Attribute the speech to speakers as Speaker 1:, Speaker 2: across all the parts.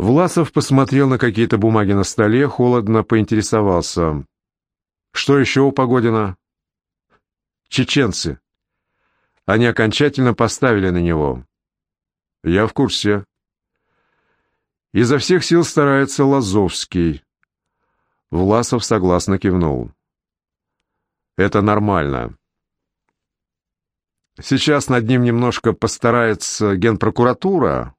Speaker 1: Власов посмотрел на какие-то бумаги на столе, холодно поинтересовался. «Что еще у Погодина?» «Чеченцы. Они окончательно поставили на него». «Я в курсе». «Изо всех сил старается Лазовский». Власов согласно кивнул. «Это нормально. Сейчас над ним немножко постарается генпрокуратура,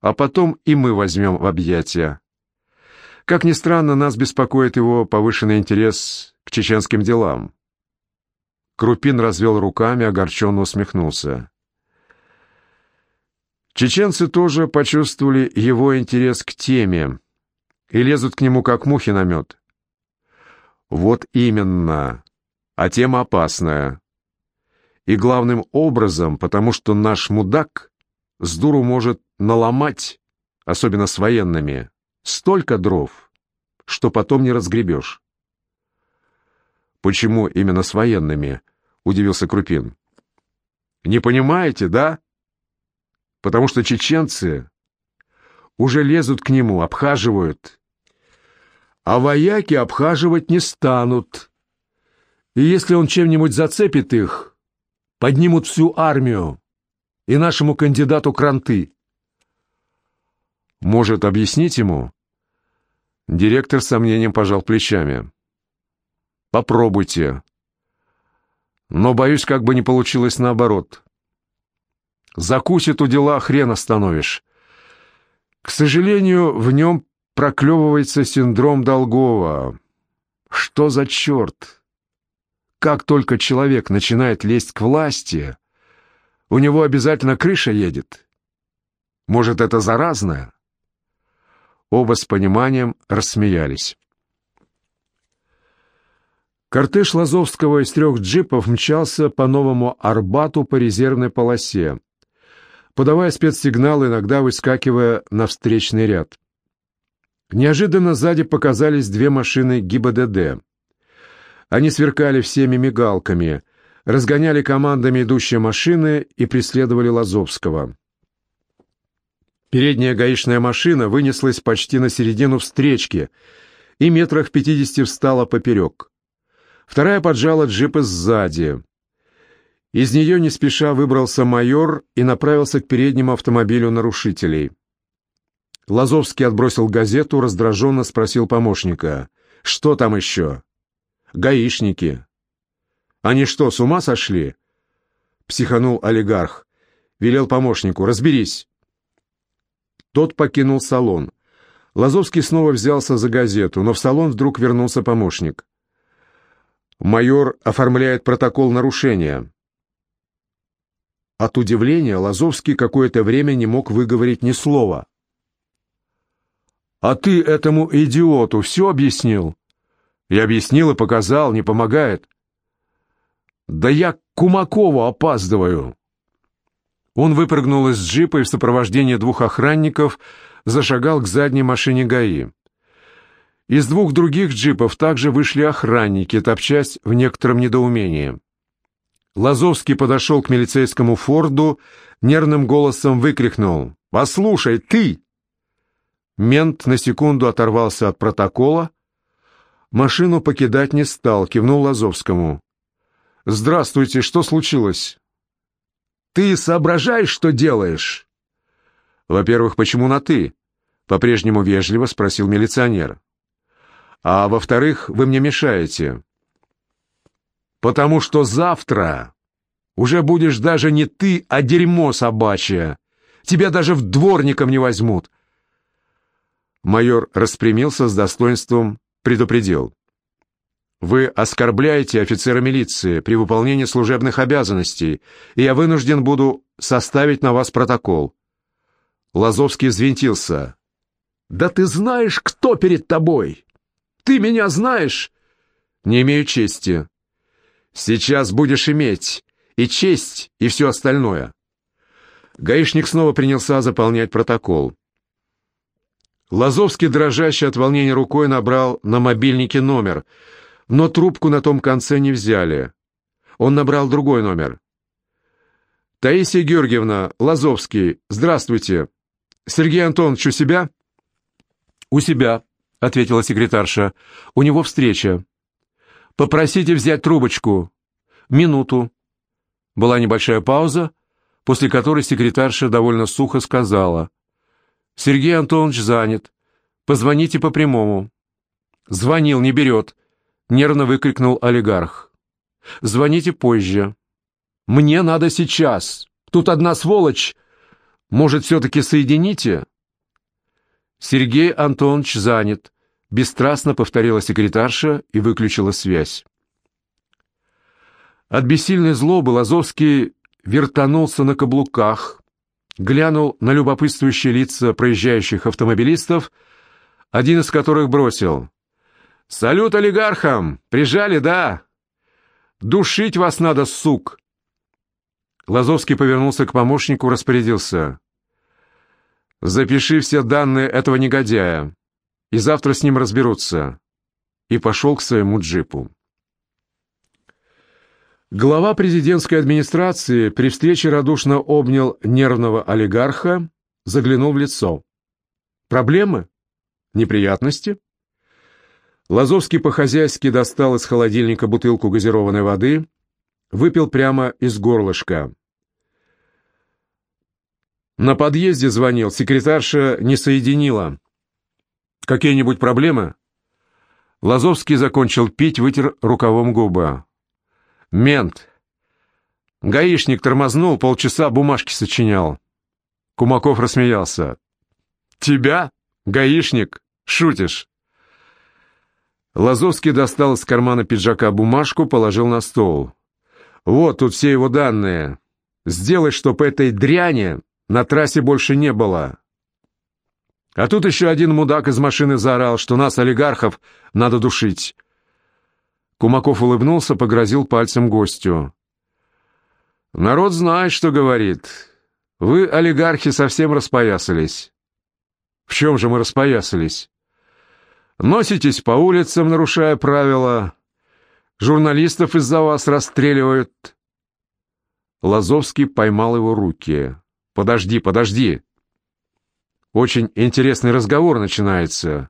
Speaker 1: а потом и мы возьмем в объятия. Как ни странно, нас беспокоит его повышенный интерес к чеченским делам. Крупин развел руками, огорченно усмехнулся. Чеченцы тоже почувствовали его интерес к теме и лезут к нему как мухи на мед. Вот именно. А тема опасная. И главным образом, потому что наш мудак с дуру может наломать, особенно с военными, столько дров, что потом не разгребешь. «Почему именно с военными?» — удивился Крупин. «Не понимаете, да? Потому что чеченцы уже лезут к нему, обхаживают. А вояки обхаживать не станут. И если он чем-нибудь зацепит их, поднимут всю армию и нашему кандидату кранты. Может, объяснить ему? Директор с сомнением пожал плечами. Попробуйте. Но, боюсь, как бы не получилось наоборот. Закусит у дела, хрен остановишь. К сожалению, в нем проклевывается синдром Долгова. Что за черт? Как только человек начинает лезть к власти, у него обязательно крыша едет. Может, это заразное? Оба с пониманием рассмеялись. Кортеж Лазовского из трех джипов мчался по новому Арбату по резервной полосе, подавая спецсигналы, иногда выскакивая на встречный ряд. Неожиданно сзади показались две машины ГИБДД. Они сверкали всеми мигалками, разгоняли командами идущие машины и преследовали Лазовского. Передняя гаишная машина вынеслась почти на середину встречки и метрах пятидесяти встала поперек. Вторая поджала джипы сзади. Из нее не спеша выбрался майор и направился к переднему автомобилю нарушителей. Лазовский отбросил газету, раздраженно спросил помощника. «Что там еще?» «Гаишники». «Они что, с ума сошли?» Психанул олигарх. Велел помощнику. «Разберись». Тот покинул салон. Лазовский снова взялся за газету, но в салон вдруг вернулся помощник. Майор оформляет протокол нарушения. От удивления Лазовский какое-то время не мог выговорить ни слова. «А ты этому идиоту все объяснил?» «Я объяснил и показал, не помогает». «Да я к Кумакову опаздываю!» Он выпрыгнул из джипа и в сопровождении двух охранников зашагал к задней машине ГАИ. Из двух других джипов также вышли охранники, топчась в некотором недоумении. Лазовский подошел к милицейскому «Форду», нервным голосом выкрикнул «Послушай, ты!» Мент на секунду оторвался от протокола, машину покидать не стал, кивнул Лазовскому. «Здравствуйте, что случилось?» Ты соображаешь, что делаешь?» «Во-первых, почему на «ты»?» — по-прежнему вежливо спросил милиционер. «А во-вторых, вы мне мешаете». «Потому что завтра уже будешь даже не ты, а дерьмо собачье. Тебя даже в дворником не возьмут». Майор распрямился с достоинством, предупредил. Вы оскорбляете офицера милиции при выполнении служебных обязанностей, и я вынужден буду составить на вас протокол». Лазовский взвинтился. «Да ты знаешь, кто перед тобой? Ты меня знаешь?» «Не имею чести». «Сейчас будешь иметь и честь, и все остальное». Гаишник снова принялся заполнять протокол. Лазовский, дрожащий от волнения рукой, набрал на мобильнике номер — но трубку на том конце не взяли. Он набрал другой номер. «Таисия Георгиевна, Лазовский, здравствуйте. Сергей Антонович у себя?» «У себя», — ответила секретарша. «У него встреча. Попросите взять трубочку. Минуту». Была небольшая пауза, после которой секретарша довольно сухо сказала. «Сергей Антонович занят. Позвоните по прямому». «Звонил, не берет», — нервно выкрикнул олигарх. «Звоните позже». «Мне надо сейчас. Тут одна сволочь. Может, все-таки соедините?» «Сергей Антонович занят», — бесстрастно повторила секретарша и выключила связь. От бессильной злобы Лазовский вертанулся на каблуках, глянул на любопытствующие лица проезжающих автомобилистов, один из которых бросил. «Салют олигархам! Прижали, да? Душить вас надо, сук!» Лазовский повернулся к помощнику, распорядился. «Запиши все данные этого негодяя, и завтра с ним разберутся». И пошел к своему джипу. Глава президентской администрации при встрече радушно обнял нервного олигарха, заглянул в лицо. «Проблемы? Неприятности?» Лазовский по-хозяйски достал из холодильника бутылку газированной воды, выпил прямо из горлышка. На подъезде звонил, секретарша не соединила. «Какие-нибудь проблемы?» Лазовский закончил пить, вытер рукавом губы. Мент. Гаишник тормознул, полчаса бумажки сочинял. Кумаков рассмеялся. Тебя? Гаишник? Шутишь? Лазовский достал из кармана пиджака бумажку, положил на стол. «Вот тут все его данные. Сделай, чтоб этой дряни на трассе больше не было». А тут еще один мудак из машины заорал, что нас, олигархов, надо душить. Кумаков улыбнулся, погрозил пальцем гостю. «Народ знает, что говорит. Вы, олигархи, совсем распоясались». «В чем же мы распоясались?» «Носитесь по улицам, нарушая правила. Журналистов из-за вас расстреливают». Лазовский поймал его руки. «Подожди, подожди. Очень интересный разговор начинается.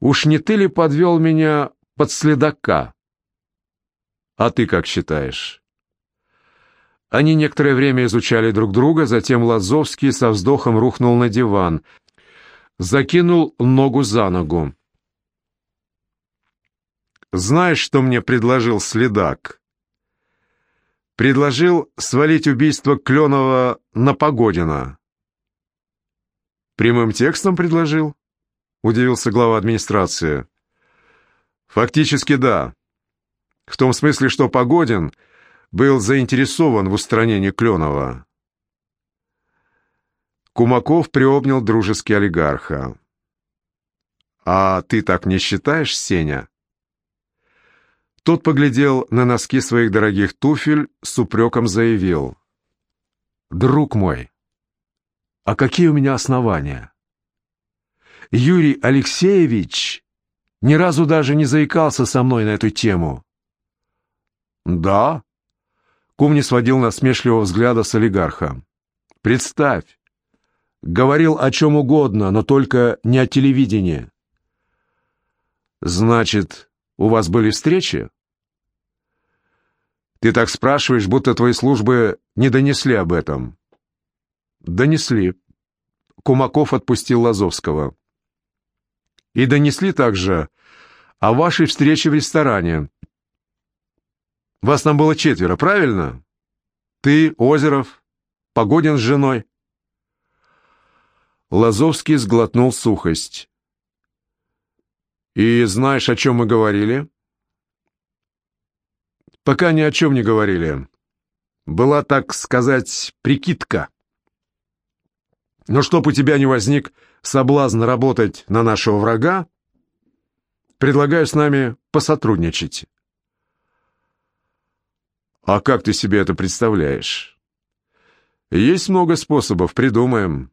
Speaker 1: Уж не ты ли подвел меня под следака? А ты как считаешь? Они некоторое время изучали друг друга, затем Лазовский со вздохом рухнул на диван, закинул ногу за ногу. «Знаешь, что мне предложил следак?» «Предложил свалить убийство Кленова на Погодина». «Прямым текстом предложил?» — удивился глава администрации. «Фактически да. В том смысле, что Погодин был заинтересован в устранении Кленова». Кумаков приобнял дружески олигарха. «А ты так не считаешь, Сеня?» Тот поглядел на носки своих дорогих туфель, с упреком заявил. «Друг мой, а какие у меня основания?» Юрий Алексеевич ни разу даже не заикался со мной на эту тему. «Да?» Кум не сводил насмешливого взгляда с олигарха. «Представь, говорил о чем угодно, но только не о телевидении». «Значит, у вас были встречи?» «Ты так спрашиваешь, будто твои службы не донесли об этом». «Донесли». Кумаков отпустил Лазовского. И донесли также о вашей встрече в ресторане. Вас там было четверо, правильно? Ты, Озеров, Погодин с женой. Лазовский сглотнул сухость. «И знаешь, о чем мы говорили?» «Пока ни о чем не говорили. Была, так сказать, прикидка. Но чтоб у тебя не возник соблазн работать на нашего врага, предлагаю с нами посотрудничать. А как ты себе это представляешь? Есть много способов, придумаем.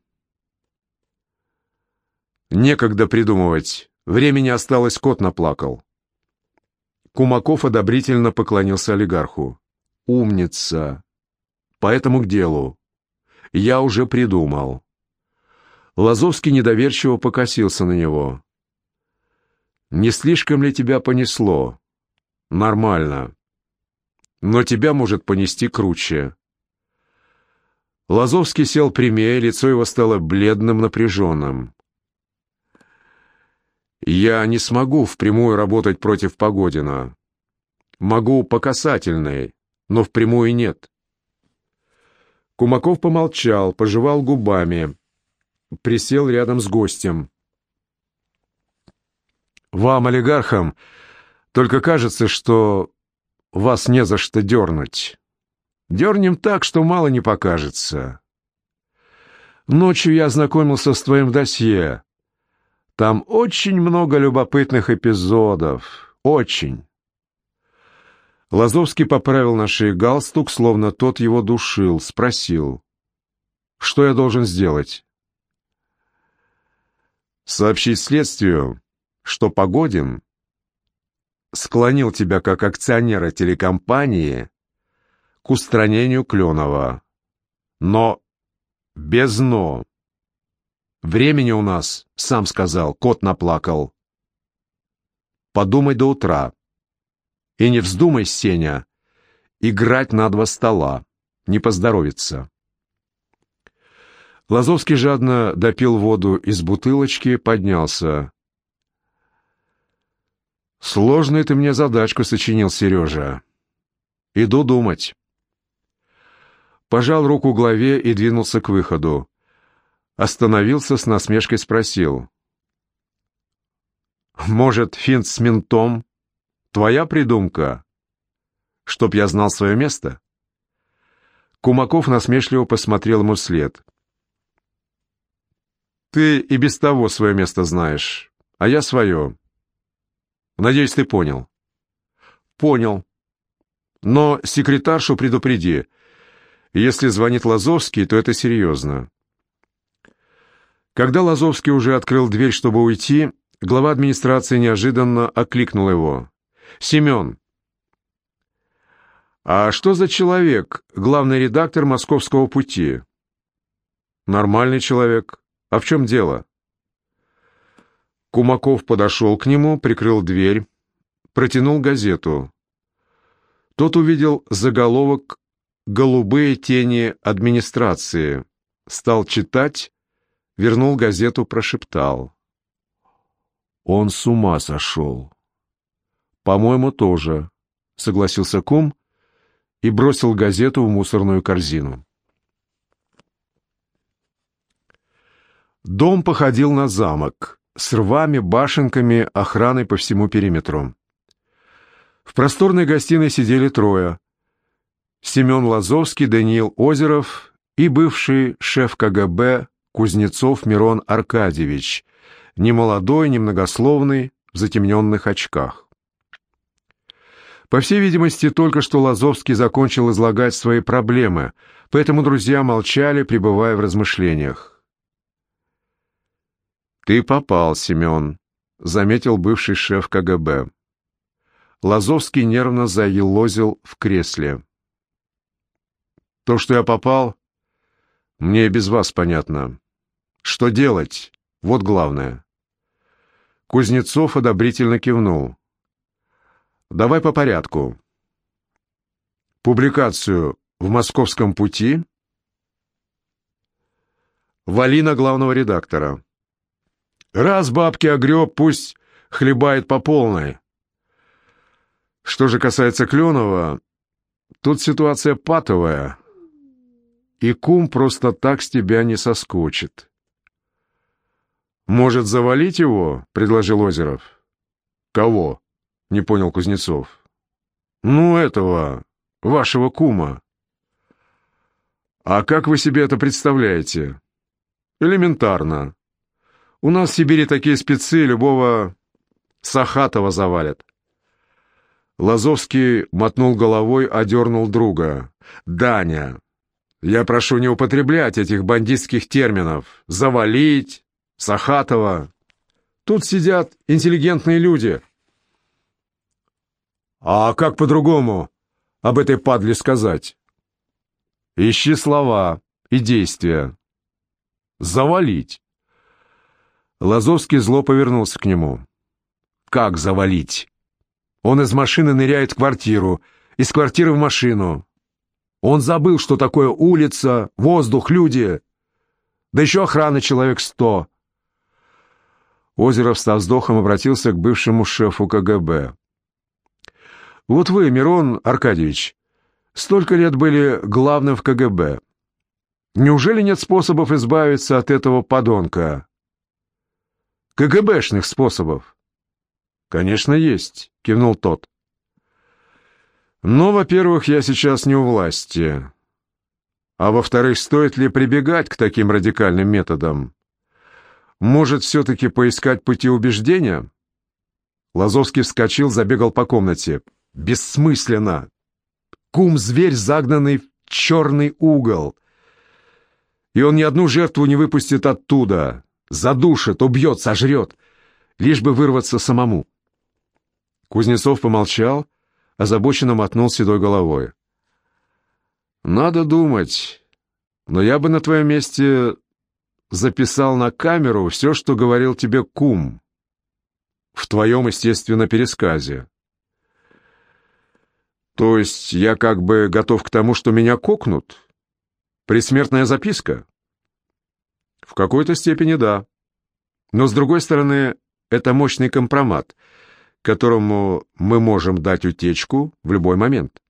Speaker 1: Некогда придумывать. Времени осталось, кот наплакал. Кумаков одобрительно поклонился олигарху. «Умница! Поэтому к делу. Я уже придумал. Лазовский недоверчиво покосился на него. «Не слишком ли тебя понесло?» «Нормально. Но тебя может понести круче». Лазовский сел прямее, лицо его стало бледным, напряженным. «Я не смогу впрямую работать против Погодина. Могу по касательной, но впрямую нет». Кумаков помолчал, пожевал губами, присел рядом с гостем. «Вам, олигархам, только кажется, что вас не за что дернуть». Дернем так, что мало не покажется. Ночью я ознакомился с твоим досье. Там очень много любопытных эпизодов. Очень. Лазовский поправил на шее галстук, словно тот его душил, спросил. «Что я должен сделать?» «Сообщить следствию, что Погодин склонил тебя как акционера телекомпании к устранению Кленова. Но без «но». Времени у нас, сам сказал, кот наплакал. Подумай до утра. И не вздумай, Сеня, играть на два стола. Не поздоровится. Лазовский жадно допил воду из бутылочки, поднялся. «Сложную ты мне задачку сочинил, Сережа. Иду думать» пожал руку главе и двинулся к выходу. Остановился с насмешкой спросил. «Может, финт с ментом? Твоя придумка? Чтоб я знал свое место?» Кумаков насмешливо посмотрел ему вслед. «Ты и без того свое место знаешь, а я свое. Надеюсь, ты понял». «Понял. Но секретаршу предупреди, если звонит Лазовский, то это серьезно. Когда Лазовский уже открыл дверь, чтобы уйти, глава администрации неожиданно окликнул его. «Семен!» «А что за человек, главный редактор «Московского пути»?» «Нормальный человек. А в чем дело?» Кумаков подошел к нему, прикрыл дверь, протянул газету. Тот увидел заголовок «Голубые тени администрации». Стал читать, вернул газету, прошептал. Он с ума сошел. «По-моему, тоже», — согласился кум и бросил газету в мусорную корзину. Дом походил на замок, с рвами, башенками, охраной по всему периметру. В просторной гостиной сидели трое. Семен Лазовский, Даниил Озеров и бывший шеф КГБ Кузнецов Мирон Аркадьевич, немолодой, немногословный, в затемненных очках. По всей видимости, только что Лазовский закончил излагать свои проблемы, поэтому друзья молчали, пребывая в размышлениях. «Ты попал, Семен», — заметил бывший шеф КГБ. Лазовский нервно заелозил в кресле. То, что я попал, мне и без вас понятно. Что делать? Вот главное. Кузнецов одобрительно кивнул. Давай по порядку. Публикацию в «Московском пути» вали на главного редактора. Раз бабки огреб, пусть хлебает по полной. Что же касается Кленова, тут ситуация патовая и кум просто так с тебя не соскочит. «Может, завалить его?» — предложил Озеров. «Кого?» — не понял Кузнецов. «Ну, этого, вашего кума». «А как вы себе это представляете?» «Элементарно. У нас в Сибири такие спецы любого Сахатова завалят». Лазовский мотнул головой, одернул друга. «Даня, я прошу не употреблять этих бандитских терминов. Завалить, Сахатова. Тут сидят интеллигентные люди. А как по-другому об этой падле сказать? Ищи слова и действия. Завалить. Лазовский зло повернулся к нему. «Как завалить?» Он из машины ныряет в квартиру, из квартиры в машину. Он забыл, что такое улица, воздух, люди. Да еще охрана человек сто. Озеров со вздохом обратился к бывшему шефу КГБ. «Вот вы, Мирон Аркадьевич, столько лет были главным в КГБ. Неужели нет способов избавиться от этого подонка?» КГБшных способов. Конечно, есть, кивнул тот. Но, во-первых, я сейчас не у власти. А во-вторых, стоит ли прибегать к таким радикальным методам? Может, все-таки поискать пути убеждения? Лазовский вскочил, забегал по комнате. Бессмысленно. Кум-зверь, загнанный в черный угол. И он ни одну жертву не выпустит оттуда. Задушит, убьет, сожрет, лишь бы вырваться самому. Кузнецов помолчал, озабоченно мотнул седой головой. «Надо думать, но я бы на твоем месте записал на камеру все, что говорил тебе кум, в твоем, естественно, пересказе. То есть я как бы готов к тому, что меня кокнут? Присмертная записка?» В какой-то степени да. Но, с другой стороны, это мощный компромат, которому мы можем дать утечку в любой момент.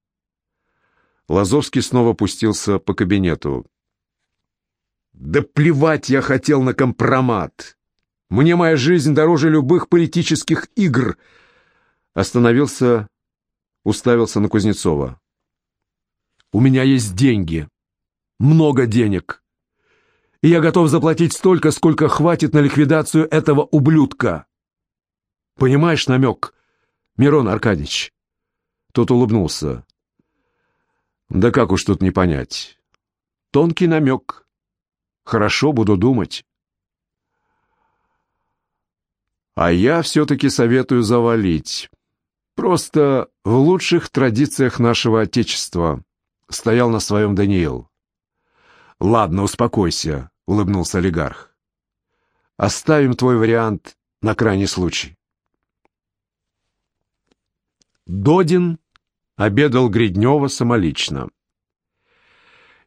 Speaker 1: Лазовский снова пустился по кабинету. «Да плевать я хотел на компромат! Мне моя жизнь дороже любых политических игр!» Остановился, уставился на Кузнецова. «У меня есть деньги. Много денег и я готов заплатить столько, сколько хватит на ликвидацию этого ублюдка. Понимаешь намек, Мирон Аркадьевич?» Тот улыбнулся. «Да как уж тут не понять. Тонкий намек. Хорошо, буду думать». «А я все-таки советую завалить. Просто в лучших традициях нашего Отечества», — стоял на своем Даниил. «Ладно, успокойся», — улыбнулся олигарх. «Оставим твой вариант на крайний случай». Додин обедал Гриднева самолично.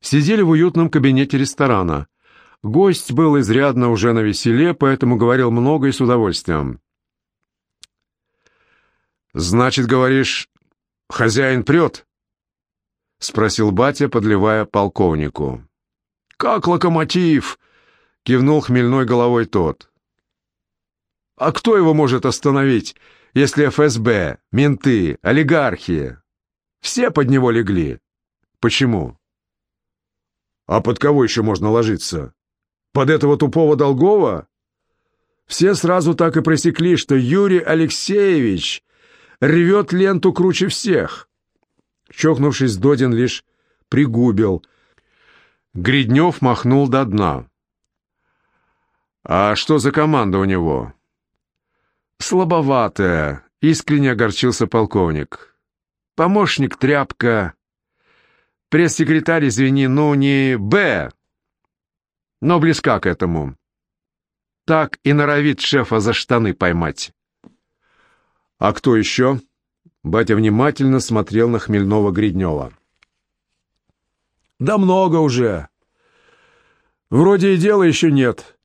Speaker 1: Сидели в уютном кабинете ресторана. Гость был изрядно уже на веселе, поэтому говорил много и с удовольствием. «Значит, говоришь, хозяин прет?» — спросил батя, подливая полковнику. «Как локомотив!» — кивнул хмельной головой тот. «А кто его может остановить, если ФСБ, менты, олигархи? Все под него легли. Почему?» «А под кого еще можно ложиться? Под этого тупого Долгова?» Все сразу так и просекли, что Юрий Алексеевич рвет ленту круче всех. Чокнувшись, Додин лишь пригубил — Гриднев махнул до дна. «А что за команда у него?» «Слабоватая», — искренне огорчился полковник. «Помощник тряпка. Пресс-секретарь, извини, ну не Б, но близка к этому. Так и норовит шефа за штаны поймать». «А кто еще?» Батя внимательно смотрел на хмельного Гриднева. Да много уже. Вроде и дела еще нет.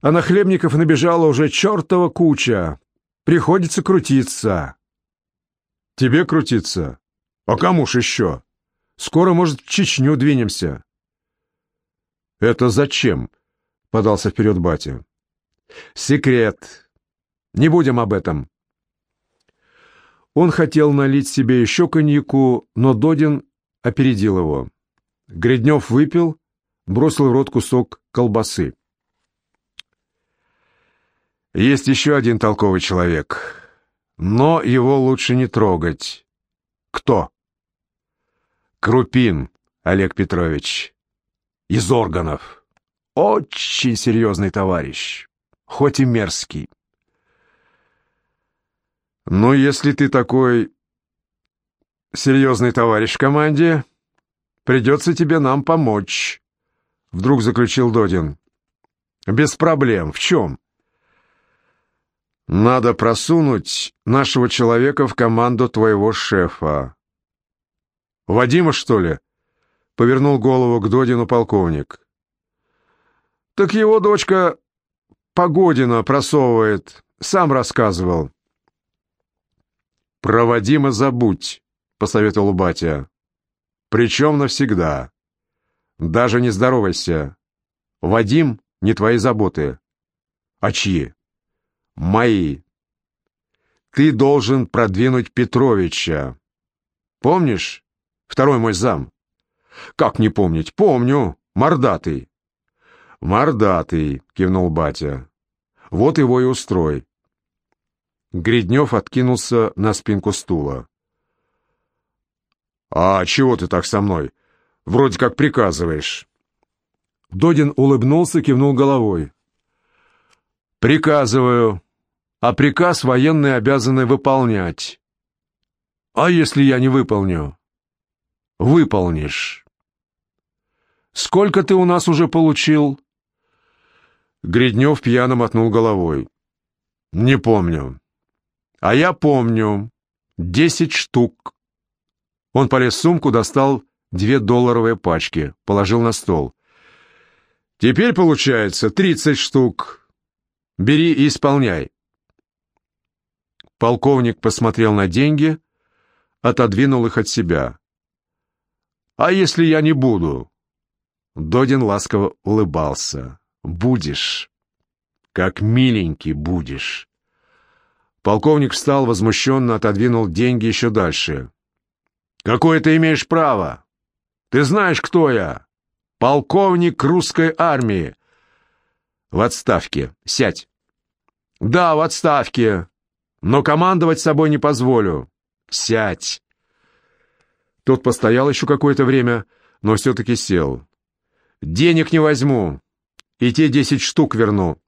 Speaker 1: А на хлебников набежала уже чертова куча. Приходится крутиться. Тебе крутиться? А кому ж еще? Скоро, может, в Чечню двинемся. Это зачем? Подался вперед батя. Секрет. Не будем об этом. Он хотел налить себе еще коньяку, но Додин опередил его. Гриднев выпил, бросил в рот кусок колбасы. Есть еще один толковый человек, но его лучше не трогать. Кто? Крупин Олег Петрович. Из органов. Очень серьезный товарищ, хоть и мерзкий. Но если ты такой серьезный товарищ в команде, Придется тебе нам помочь», — вдруг заключил Додин. «Без проблем. В чем?» Надо просунуть нашего человека в команду твоего шефа. Вадима, что ли? Повернул голову к Додину полковник. Так его дочка Погодина просовывает, сам рассказывал. «Про Вадима забудь», — посоветовал батя. «Причем навсегда. Даже не здоровайся. Вадим — не твои заботы. А чьи?» «Мои. Ты должен продвинуть Петровича. Помнишь? Второй мой зам». «Как не помнить? Помню. Мордатый». «Мордатый», — кивнул батя. «Вот его и устрой». Гриднев откинулся на спинку стула. «А чего ты так со мной? Вроде как приказываешь». Додин улыбнулся, кивнул головой. «Приказываю, а приказ военные обязаны выполнять. А если я не выполню?» «Выполнишь». «Сколько ты у нас уже получил?» Гриднев пьяно мотнул головой. «Не помню». «А я помню. Десять штук». Он полез в сумку, достал две долларовые пачки, положил на стол. «Теперь получается тридцать штук. Бери и исполняй». Полковник посмотрел на деньги, отодвинул их от себя. «А если я не буду?» Додин ласково улыбался. Будешь. Как миленький будешь. Полковник встал, возмущенно отодвинул деньги еще дальше. «Какое ты имеешь право? Ты знаешь, кто я? Полковник русской армии!» «В отставке. Сядь!» «Да, в отставке. Но командовать собой не позволю. Сядь!» Тот постоял еще какое-то время, но все-таки сел. «Денег не возьму и те десять штук верну.